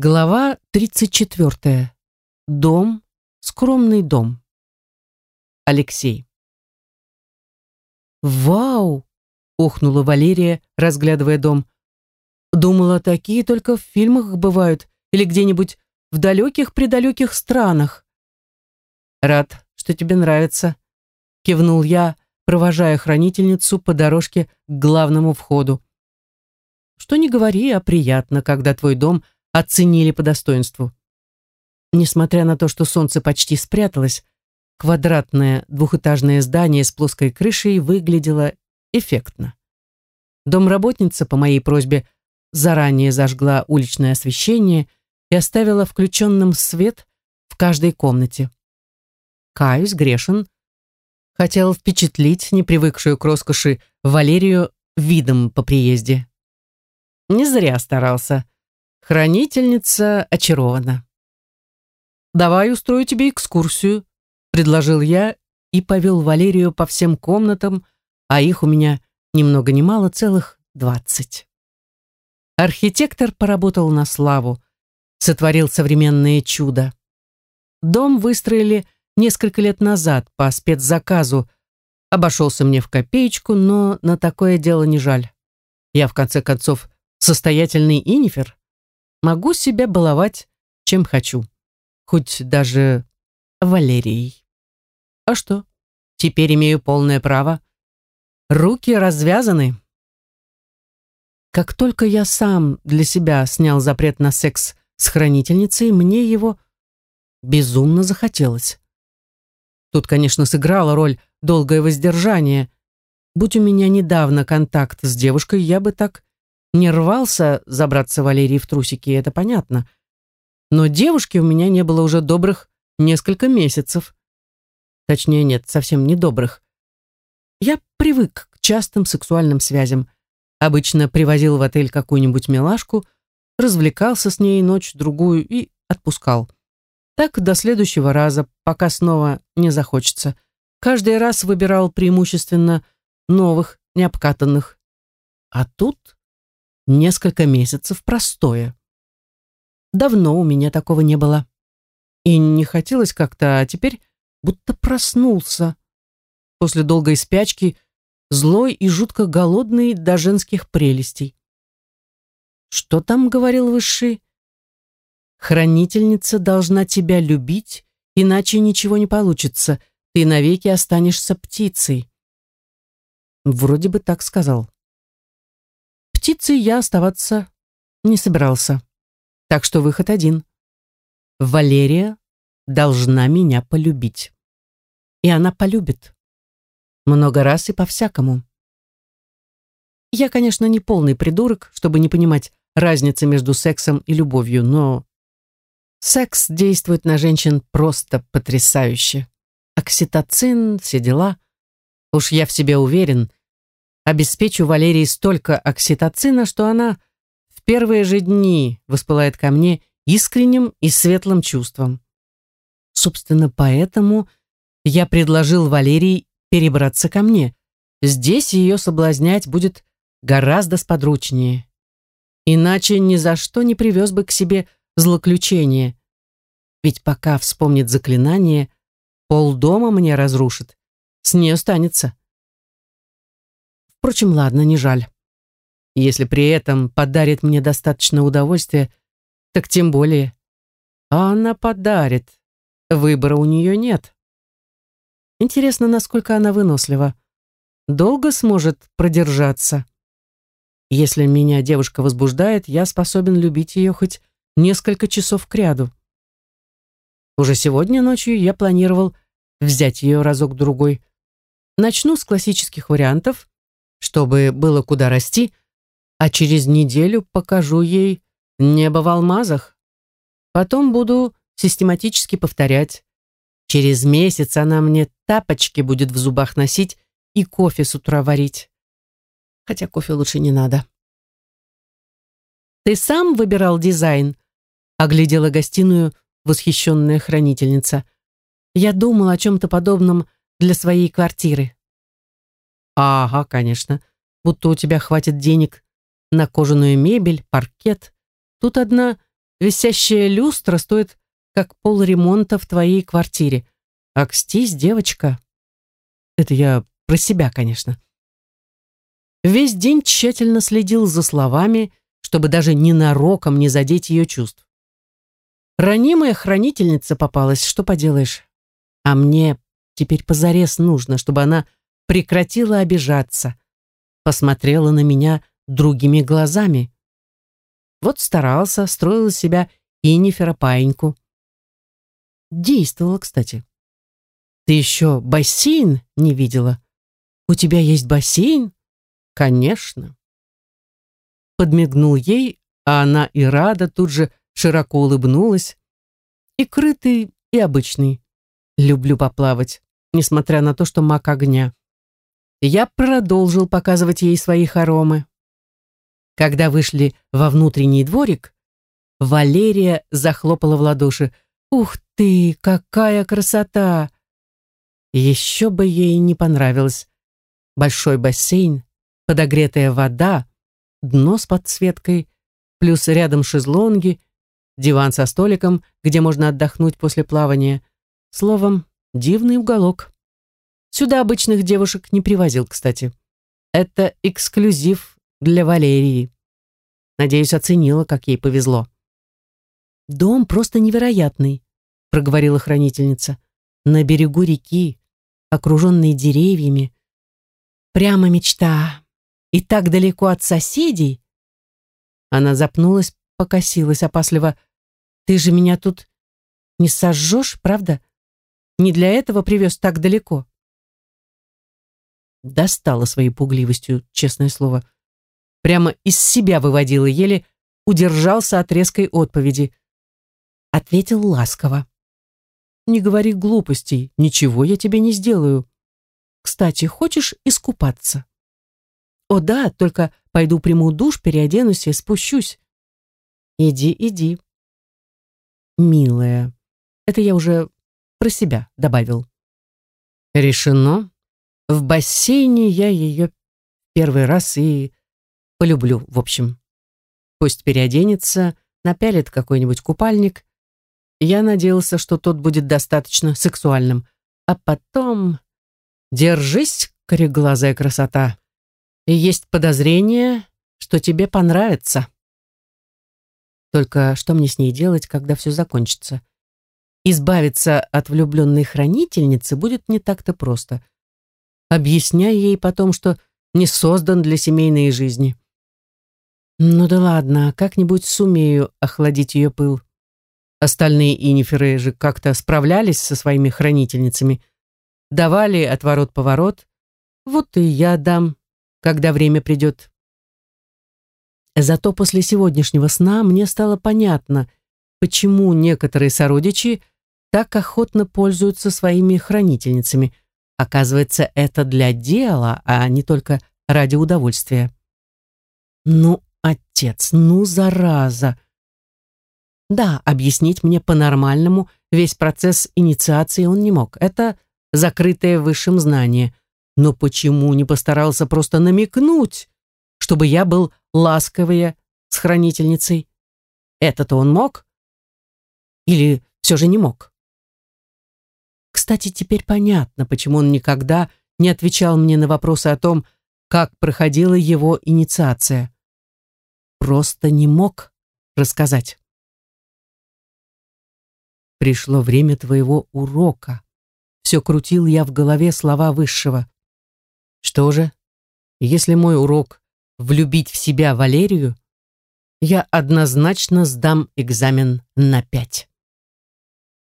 Глава 34. Дом. Скромный дом. Алексей. «Вау!» — охнула Валерия, разглядывая дом. «Думала, такие только в фильмах бывают или где-нибудь в далеких-предалеких странах». «Рад, что тебе нравится», — кивнул я, провожая хранительницу по дорожке к главному входу. «Что не говори, а приятно, когда твой дом — оценили по достоинству. Несмотря на то, что солнце почти спряталось, квадратное двухэтажное здание с плоской крышей выглядело эффектно. Домработница по моей просьбе заранее зажгла уличное освещение и оставила включенным свет в каждой комнате. Каюсь, грешен. Хотел впечатлить непривыкшую к роскоши Валерию видом по приезде. Не зря старался. Хранительница очарована. «Давай устрою тебе экскурсию», — предложил я и повел Валерию по всем комнатам, а их у меня ни много ни мало целых двадцать. Архитектор поработал на славу, сотворил современное чудо. Дом выстроили несколько лет назад по спецзаказу, обошелся мне в копеечку, но на такое дело не жаль. Я, в конце концов, состоятельный инифер могу себя баловать, чем хочу. Хоть даже Валерией. А что? Теперь имею полное право. Руки развязаны. Как только я сам для себя снял запрет на секс с хранительницей, мне его безумно захотелось. Тут, конечно, сыграла роль долгое воздержание. Будь у меня недавно контакт с девушкой, я бы так не рвался забраться Валерии в трусики, это понятно. Но девушки у меня не было уже добрых несколько месяцев. Точнее, нет, совсем не добрых. Я привык к частым сексуальным связям. Обычно привозил в отель какую-нибудь милашку, развлекался с ней ночь-другую и отпускал. Так до следующего раза, пока снова не захочется. Каждый раз выбирал преимущественно новых, необкатанных. А тут несколько месяцев простое. Давно у меня такого не было. И не хотелось как-то, а теперь будто проснулся. После долгой спячки, злой и жутко голодный до женских прелестей. Что там говорил Высший? Хранительница должна тебя любить, иначе ничего не получится. Ты навеки останешься птицей. Вроде бы так сказал птицей я оставаться не собирался. Так что выход один. Валерия должна меня полюбить. И она полюбит. Много раз и по-всякому. Я, конечно, не полный придурок, чтобы не понимать разницы между сексом и любовью, но секс действует на женщин просто потрясающе. Окситоцин, все дела. Уж я в себе уверен, обеспечу Валерии столько окситоцина, что она в первые же дни воспылает ко мне искренним и светлым чувством. Собственно, поэтому я предложил Валерии перебраться ко мне. Здесь ее соблазнять будет гораздо сподручнее. Иначе ни за что не привез бы к себе злоключение. Ведь пока вспомнит заклинание, полдома мне разрушит. С нее останется. Впрочем, ладно, не жаль. Если при этом подарит мне достаточно удовольствия, так тем более. А она подарит. Выбора у нее нет. Интересно, насколько она вынослива. Долго сможет продержаться. Если меня девушка возбуждает, я способен любить ее хоть несколько часов кряду. Уже сегодня ночью я планировал взять ее разок-другой. Начну с классических вариантов, чтобы было куда расти, а через неделю покажу ей небо в алмазах. Потом буду систематически повторять. Через месяц она мне тапочки будет в зубах носить и кофе с утра варить. Хотя кофе лучше не надо. «Ты сам выбирал дизайн?» — оглядела гостиную восхищенная хранительница. «Я думала о чем-то подобном для своей квартиры». Ага, конечно. Будто у тебя хватит денег на кожаную мебель, паркет. Тут одна висящая люстра стоит как пол ремонта в твоей квартире. Акстись, девочка. Это я про себя, конечно. Весь день тщательно следил за словами, чтобы даже ненароком не задеть ее чувств. Ранимая хранительница попалась, что поделаешь. А мне теперь позарез нужно, чтобы она прекратила обижаться, посмотрела на меня другими глазами. Вот старался, строил себя Инифера паиньку. Действовала, кстати. Ты еще бассейн не видела? У тебя есть бассейн? Конечно. Подмигнул ей, а она и рада тут же широко улыбнулась. И крытый, и обычный. Люблю поплавать, несмотря на то, что маг огня. Я продолжил показывать ей свои хоромы. Когда вышли во внутренний дворик, Валерия захлопала в ладоши. «Ух ты, какая красота!» Еще бы ей не понравилось. Большой бассейн, подогретая вода, дно с подсветкой, плюс рядом шезлонги, диван со столиком, где можно отдохнуть после плавания. Словом, дивный уголок. Сюда обычных девушек не привозил, кстати. Это эксклюзив для Валерии. Надеюсь, оценила, как ей повезло. «Дом просто невероятный», — проговорила хранительница. «На берегу реки, окруженный деревьями. Прямо мечта. И так далеко от соседей». Она запнулась, покосилась опасливо. «Ты же меня тут не сожжешь, правда? Не для этого привез так далеко». Достала своей пугливостью, честное слово. Прямо из себя выводила, еле удержался от резкой отповеди. Ответил ласково. «Не говори глупостей, ничего я тебе не сделаю. Кстати, хочешь искупаться?» «О да, только пойду приму душ, переоденусь и спущусь». «Иди, иди». «Милая, это я уже про себя добавил». «Решено. В бассейне я ее первый раз и полюблю, в общем. Пусть переоденется, напялит какой-нибудь купальник. Я надеялся, что тот будет достаточно сексуальным. А потом... Держись, кореглазая красота. И есть подозрение, что тебе понравится. Только что мне с ней делать, когда все закончится? Избавиться от влюбленной хранительницы будет не так-то просто — объясняя ей потом, что не создан для семейной жизни. Ну да ладно, как-нибудь сумею охладить ее пыл. Остальные иниферы же как-то справлялись со своими хранительницами, давали отворот-поворот. Вот и я дам, когда время придет. Зато после сегодняшнего сна мне стало понятно, почему некоторые сородичи так охотно пользуются своими хранительницами – Оказывается, это для дела, а не только ради удовольствия. Ну, отец, ну, зараза. Да, объяснить мне по-нормальному весь процесс инициации он не мог. Это закрытое высшим знание. Но почему не постарался просто намекнуть, чтобы я был ласковее с хранительницей? Это-то он мог? Или все же не мог? Кстати, теперь понятно, почему он никогда не отвечал мне на вопросы о том, как проходила его инициация. Просто не мог рассказать. Пришло время твоего урока. Все крутил я в голове слова высшего. Что же, если мой урок — влюбить в себя Валерию, я однозначно сдам экзамен на пять.